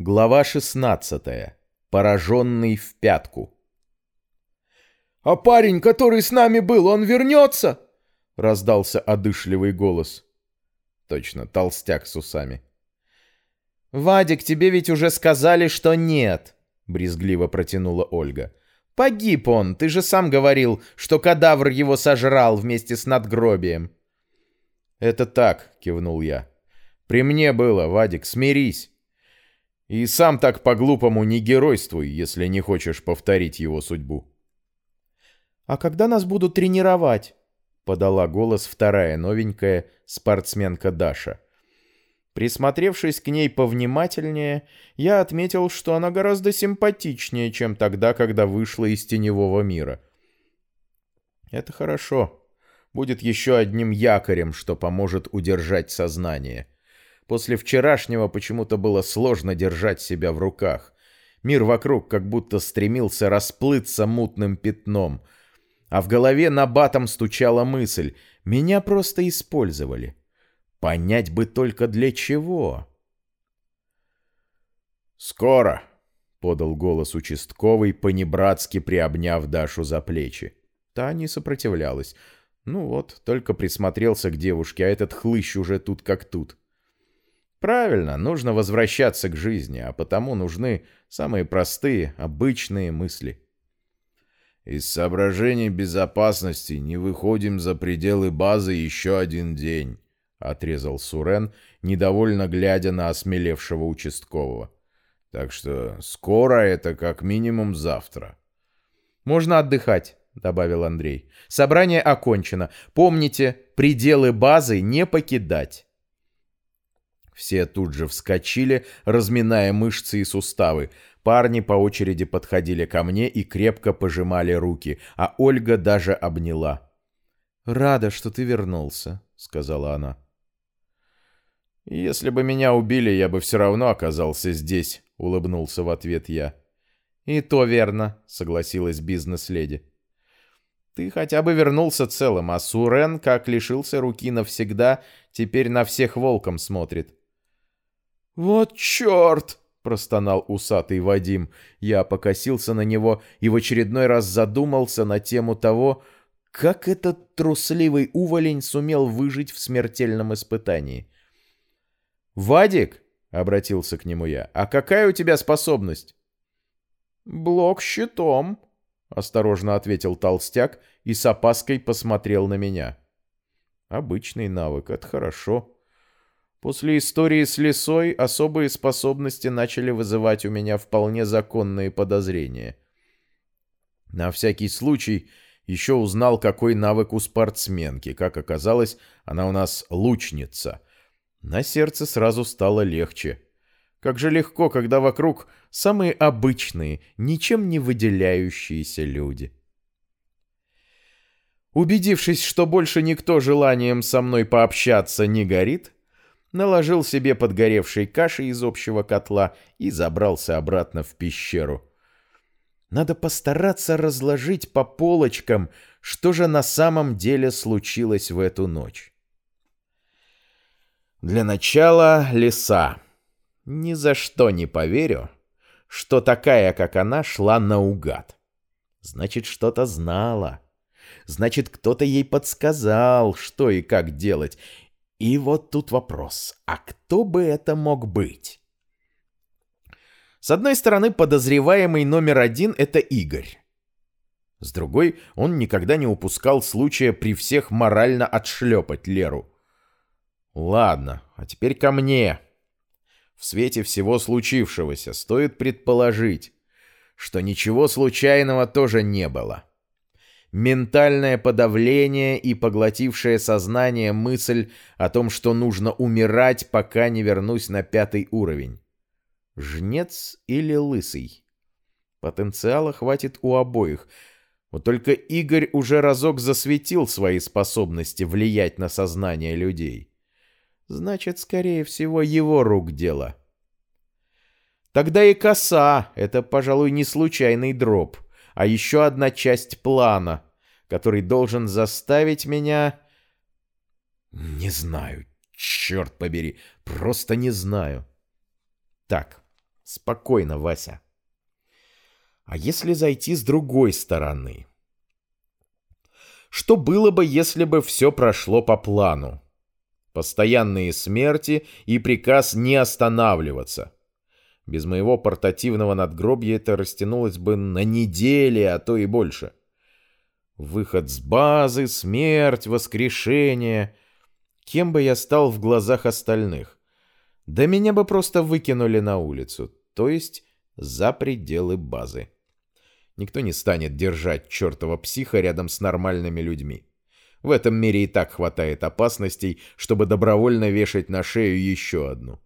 Глава 16. Пораженный в пятку. «А парень, который с нами был, он вернется?» — раздался одышливый голос. Точно, толстяк с усами. «Вадик, тебе ведь уже сказали, что нет», — брезгливо протянула Ольга. «Погиб он, ты же сам говорил, что кадавр его сожрал вместе с надгробием». «Это так», — кивнул я. «При мне было, Вадик, смирись. И сам так по-глупому не геройствуй, если не хочешь повторить его судьбу». «А когда нас будут тренировать?» — подала голос вторая новенькая спортсменка Даша. Присмотревшись к ней повнимательнее, я отметил, что она гораздо симпатичнее, чем тогда, когда вышла из теневого мира. Это хорошо. Будет еще одним якорем, что поможет удержать сознание. После вчерашнего почему-то было сложно держать себя в руках. Мир вокруг как будто стремился расплыться мутным пятном — а в голове на батом стучала мысль. Меня просто использовали. Понять бы только для чего. «Скоро!» — подал голос участковый, понебратски приобняв Дашу за плечи. Та не сопротивлялась. Ну вот, только присмотрелся к девушке, а этот хлыщ уже тут как тут. Правильно, нужно возвращаться к жизни, а потому нужны самые простые, обычные мысли. Из соображений безопасности не выходим за пределы базы еще один день», — отрезал Сурен, недовольно глядя на осмелевшего участкового. «Так что скоро это как минимум завтра». «Можно отдыхать», — добавил Андрей. «Собрание окончено. Помните, пределы базы не покидать». Все тут же вскочили, разминая мышцы и суставы. Парни по очереди подходили ко мне и крепко пожимали руки, а Ольга даже обняла. «Рада, что ты вернулся», — сказала она. «Если бы меня убили, я бы все равно оказался здесь», — улыбнулся в ответ я. «И то верно», — согласилась бизнес-леди. «Ты хотя бы вернулся целым, а Сурен, как лишился руки навсегда, теперь на всех волком смотрит». «Вот черт!» простонал усатый Вадим. Я покосился на него и в очередной раз задумался на тему того, как этот трусливый уволень сумел выжить в смертельном испытании. «Вадик!» — обратился к нему я. «А какая у тебя способность?» «Блок щитом», — осторожно ответил толстяк и с опаской посмотрел на меня. «Обычный навык, это хорошо». После истории с лесой особые способности начали вызывать у меня вполне законные подозрения. На всякий случай еще узнал, какой навык у спортсменки. Как оказалось, она у нас лучница. На сердце сразу стало легче. Как же легко, когда вокруг самые обычные, ничем не выделяющиеся люди. Убедившись, что больше никто желанием со мной пообщаться не горит, наложил себе подгоревшей каши из общего котла и забрался обратно в пещеру. Надо постараться разложить по полочкам, что же на самом деле случилось в эту ночь. Для начала леса. Ни за что не поверю, что такая, как она, шла наугад. Значит, что-то знала. Значит, кто-то ей подсказал, что и как делать, и вот тут вопрос, а кто бы это мог быть? С одной стороны, подозреваемый номер один — это Игорь. С другой, он никогда не упускал случая при всех морально отшлепать Леру. Ладно, а теперь ко мне. В свете всего случившегося стоит предположить, что ничего случайного тоже не было ментальное подавление и поглотившее сознание мысль о том, что нужно умирать, пока не вернусь на пятый уровень. Жнец или лысый? Потенциала хватит у обоих. Вот только Игорь уже разок засветил свои способности влиять на сознание людей. Значит, скорее всего, его рук дело. Тогда и коса — это, пожалуй, не случайный дроп — а еще одна часть плана, который должен заставить меня... Не знаю, черт побери, просто не знаю. Так, Спокойно, Вася. А если зайти с другой стороны? Что было бы, если бы все прошло по плану? Постоянные смерти и приказ не останавливаться. Без моего портативного надгробья это растянулось бы на недели, а то и больше. Выход с базы, смерть, воскрешение. Кем бы я стал в глазах остальных? Да меня бы просто выкинули на улицу, то есть за пределы базы. Никто не станет держать чертова психа рядом с нормальными людьми. В этом мире и так хватает опасностей, чтобы добровольно вешать на шею еще одну.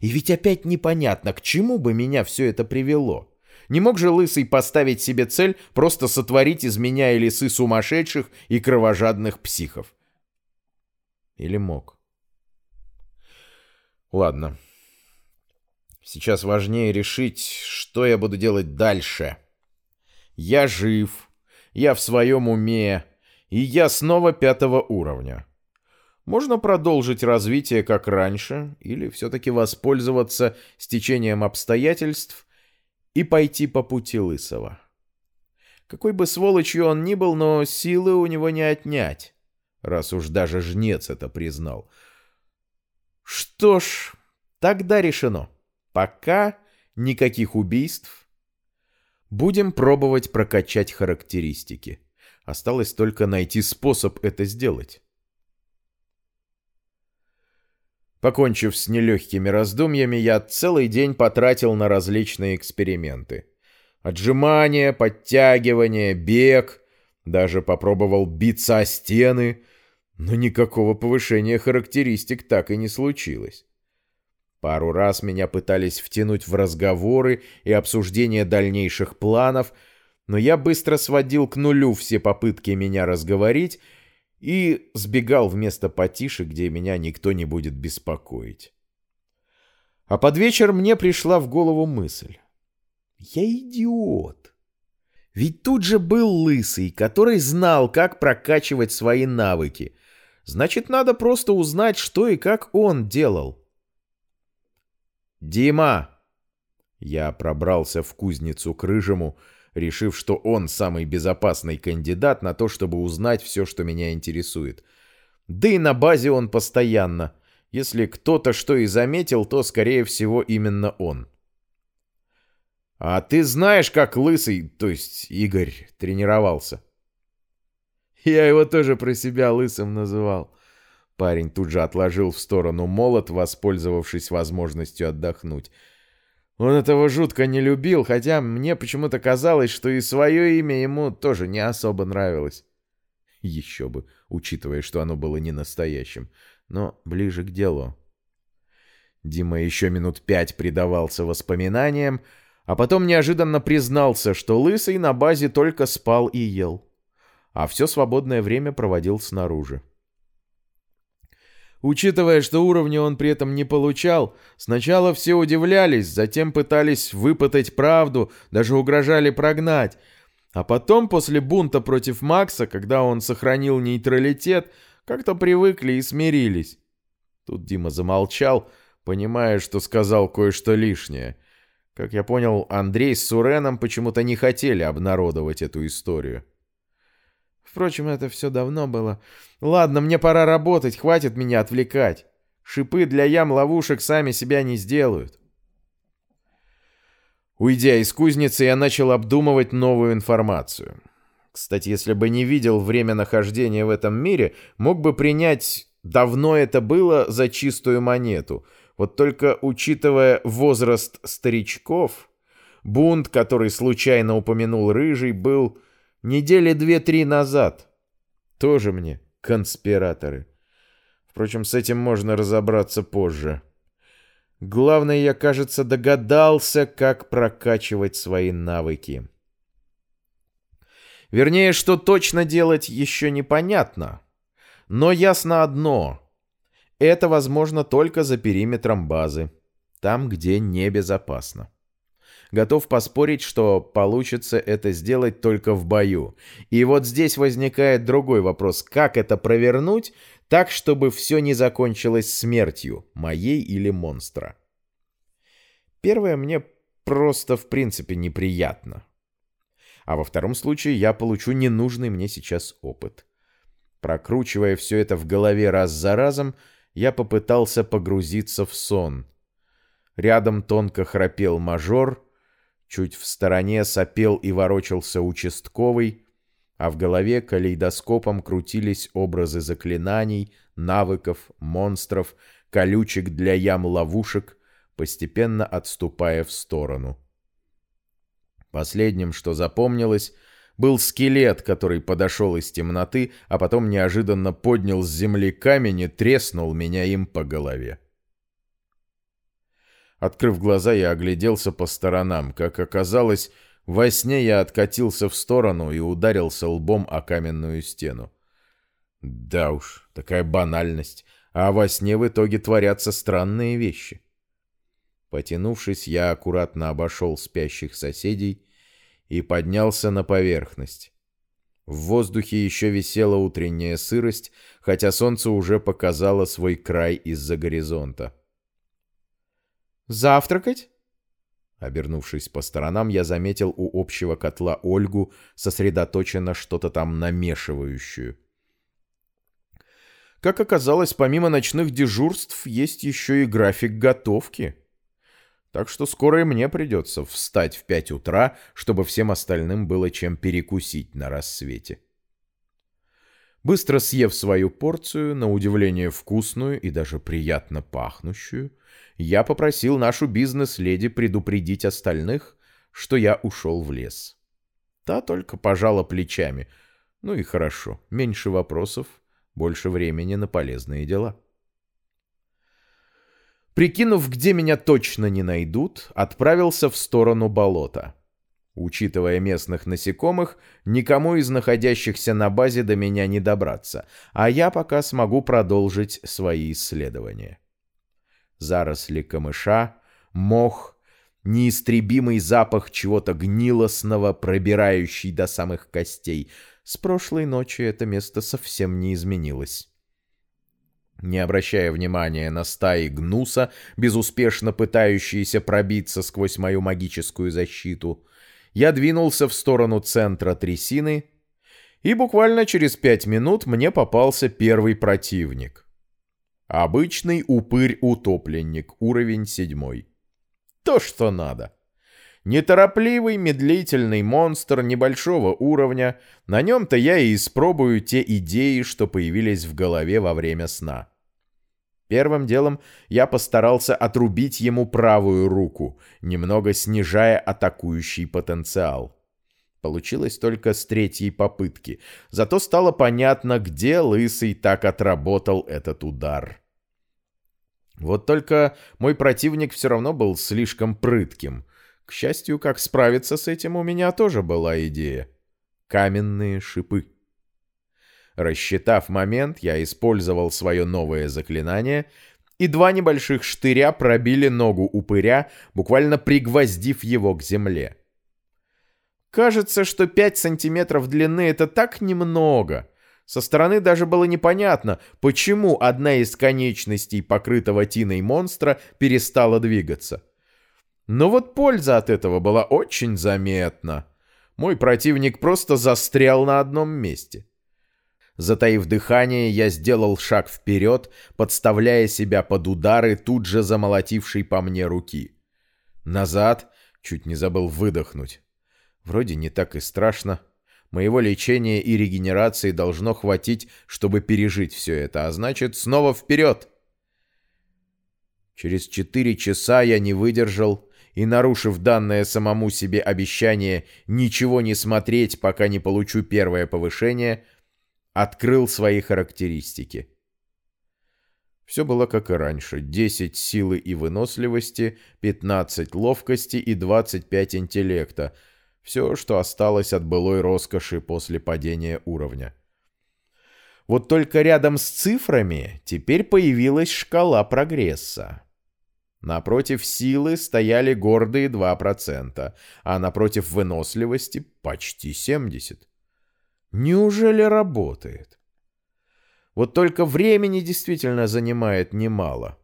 И ведь опять непонятно, к чему бы меня все это привело. Не мог же Лысый поставить себе цель просто сотворить из меня и лисы сумасшедших и кровожадных психов? Или мог? Ладно. Сейчас важнее решить, что я буду делать дальше. Я жив, я в своем уме, и я снова пятого уровня. Можно продолжить развитие как раньше, или все-таки воспользоваться стечением обстоятельств и пойти по пути Лысого. Какой бы сволочью он ни был, но силы у него не отнять, раз уж даже жнец это признал. Что ж, тогда решено. Пока никаких убийств. Будем пробовать прокачать характеристики. Осталось только найти способ это сделать. Покончив с нелегкими раздумьями, я целый день потратил на различные эксперименты. Отжимания, подтягивания, бег, даже попробовал биться о стены, но никакого повышения характеристик так и не случилось. Пару раз меня пытались втянуть в разговоры и обсуждение дальнейших планов, но я быстро сводил к нулю все попытки меня разговорить и сбегал в место потише, где меня никто не будет беспокоить. А под вечер мне пришла в голову мысль. Я идиот. Ведь тут же был лысый, который знал, как прокачивать свои навыки. Значит, надо просто узнать, что и как он делал. «Дима!» Я пробрался в кузницу к Рыжему, решив, что он самый безопасный кандидат на то, чтобы узнать все, что меня интересует. Да и на базе он постоянно. Если кто-то что и заметил, то, скорее всего, именно он. «А ты знаешь, как Лысый, то есть Игорь, тренировался?» «Я его тоже про себя Лысым называл». Парень тут же отложил в сторону молот, воспользовавшись возможностью отдохнуть. Он этого жутко не любил, хотя мне почему-то казалось, что и свое имя ему тоже не особо нравилось. Еще бы, учитывая, что оно было не настоящим. Но ближе к делу. Дима еще минут пять предавался воспоминаниям, а потом неожиданно признался, что Лысый на базе только спал и ел, а все свободное время проводил снаружи. Учитывая, что уровня он при этом не получал, сначала все удивлялись, затем пытались выпытать правду, даже угрожали прогнать. А потом, после бунта против Макса, когда он сохранил нейтралитет, как-то привыкли и смирились. Тут Дима замолчал, понимая, что сказал кое-что лишнее. Как я понял, Андрей с Суреном почему-то не хотели обнародовать эту историю. Впрочем, это все давно было. Ладно, мне пора работать, хватит меня отвлекать. Шипы для ям ловушек сами себя не сделают. Уйдя из кузницы, я начал обдумывать новую информацию. Кстати, если бы не видел время нахождения в этом мире, мог бы принять «давно это было» за чистую монету. Вот только учитывая возраст старичков, бунт, который случайно упомянул Рыжий, был Недели две-три назад. Тоже мне конспираторы. Впрочем, с этим можно разобраться позже. Главное, я, кажется, догадался, как прокачивать свои навыки. Вернее, что точно делать еще непонятно. Но ясно одно. Это возможно только за периметром базы. Там, где небезопасно. Готов поспорить, что получится это сделать только в бою. И вот здесь возникает другой вопрос. Как это провернуть так, чтобы все не закончилось смертью, моей или монстра? первое мне просто в принципе неприятно. А во втором случае я получу ненужный мне сейчас опыт. Прокручивая все это в голове раз за разом, я попытался погрузиться в сон. Рядом тонко храпел мажор, чуть в стороне сопел и ворочался участковый, а в голове калейдоскопом крутились образы заклинаний, навыков, монстров, колючек для ям-ловушек, постепенно отступая в сторону. Последним, что запомнилось, был скелет, который подошел из темноты, а потом неожиданно поднял с земли камень и треснул меня им по голове. Открыв глаза, я огляделся по сторонам. Как оказалось, во сне я откатился в сторону и ударился лбом о каменную стену. Да уж, такая банальность. А во сне в итоге творятся странные вещи. Потянувшись, я аккуратно обошел спящих соседей и поднялся на поверхность. В воздухе еще висела утренняя сырость, хотя солнце уже показало свой край из-за горизонта. «Завтракать?» Обернувшись по сторонам, я заметил у общего котла Ольгу, сосредоточенно что-то там намешивающую. Как оказалось, помимо ночных дежурств, есть еще и график готовки. Так что скоро и мне придется встать в пять утра, чтобы всем остальным было чем перекусить на рассвете. Быстро съев свою порцию, на удивление вкусную и даже приятно пахнущую, я попросил нашу бизнес-леди предупредить остальных, что я ушел в лес. Та только пожала плечами. Ну и хорошо, меньше вопросов, больше времени на полезные дела. Прикинув, где меня точно не найдут, отправился в сторону болота. Учитывая местных насекомых, никому из находящихся на базе до меня не добраться, а я пока смогу продолжить свои исследования заросли камыша, мох, неистребимый запах чего-то гнилостного, пробирающий до самых костей. С прошлой ночи это место совсем не изменилось. Не обращая внимания на стаи гнуса, безуспешно пытающиеся пробиться сквозь мою магическую защиту, я двинулся в сторону центра трясины, и буквально через пять минут мне попался первый противник — Обычный упырь-утопленник, уровень седьмой. То, что надо. Неторопливый, медлительный монстр небольшого уровня, на нем-то я и испробую те идеи, что появились в голове во время сна. Первым делом я постарался отрубить ему правую руку, немного снижая атакующий потенциал. Получилось только с третьей попытки. Зато стало понятно, где Лысый так отработал этот удар. Вот только мой противник все равно был слишком прытким. К счастью, как справиться с этим у меня тоже была идея. Каменные шипы. Рассчитав момент, я использовал свое новое заклинание, и два небольших штыря пробили ногу упыря, буквально пригвоздив его к земле. Кажется, что 5 сантиметров длины — это так немного. Со стороны даже было непонятно, почему одна из конечностей покрытого тиной монстра перестала двигаться. Но вот польза от этого была очень заметна. Мой противник просто застрял на одном месте. Затаив дыхание, я сделал шаг вперед, подставляя себя под удары тут же замолотившей по мне руки. Назад, чуть не забыл выдохнуть. Вроде не так и страшно. Моего лечения и регенерации должно хватить, чтобы пережить все это, а значит, снова вперед! Через четыре часа я не выдержал и, нарушив данное самому себе обещание ничего не смотреть, пока не получу первое повышение, открыл свои характеристики. Все было как и раньше. 10 силы и выносливости, 15 ловкости и 25 интеллекта — все, что осталось от былой роскоши после падения уровня. Вот только рядом с цифрами теперь появилась шкала прогресса. Напротив силы стояли гордые 2%, а напротив выносливости почти 70%. Неужели работает? Вот только времени действительно занимает немало.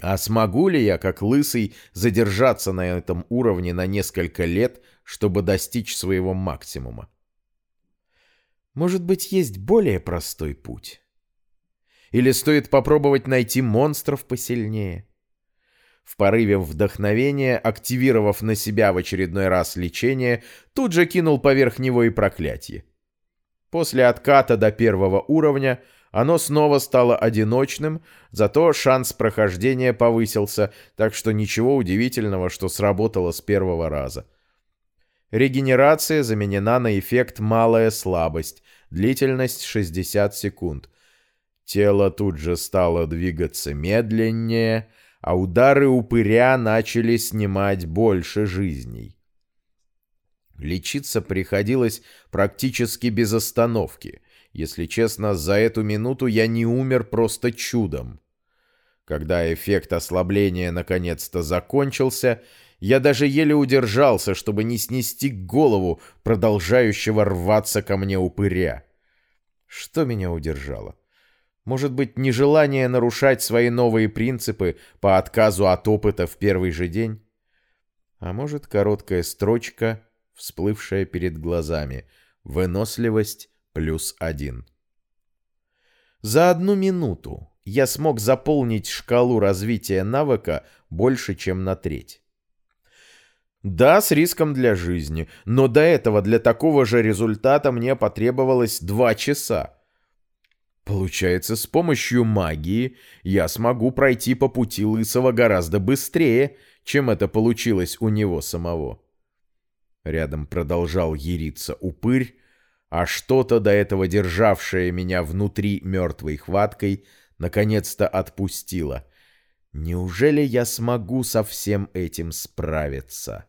А смогу ли я, как лысый, задержаться на этом уровне на несколько лет, чтобы достичь своего максимума? Может быть, есть более простой путь? Или стоит попробовать найти монстров посильнее? В порыве вдохновения, активировав на себя в очередной раз лечение, тут же кинул поверх него и проклятие. После отката до первого уровня оно снова стало одиночным, зато шанс прохождения повысился, так что ничего удивительного, что сработало с первого раза. Регенерация заменена на эффект «малая слабость», длительность 60 секунд. Тело тут же стало двигаться медленнее, а удары упыря начали снимать больше жизней. Лечиться приходилось практически без остановки. Если честно, за эту минуту я не умер просто чудом. Когда эффект ослабления наконец-то закончился, я даже еле удержался, чтобы не снести голову продолжающего рваться ко мне упыря. Что меня удержало? Может быть, нежелание нарушать свои новые принципы по отказу от опыта в первый же день? А может, короткая строчка, всплывшая перед глазами. Выносливость плюс один. За одну минуту я смог заполнить шкалу развития навыка больше, чем на треть. Да, с риском для жизни, но до этого для такого же результата мне потребовалось два часа. Получается, с помощью магии я смогу пройти по пути Лысого гораздо быстрее, чем это получилось у него самого. Рядом продолжал яриться упырь, а что-то до этого державшее меня внутри мертвой хваткой наконец-то отпустило. Неужели я смогу со всем этим справиться?»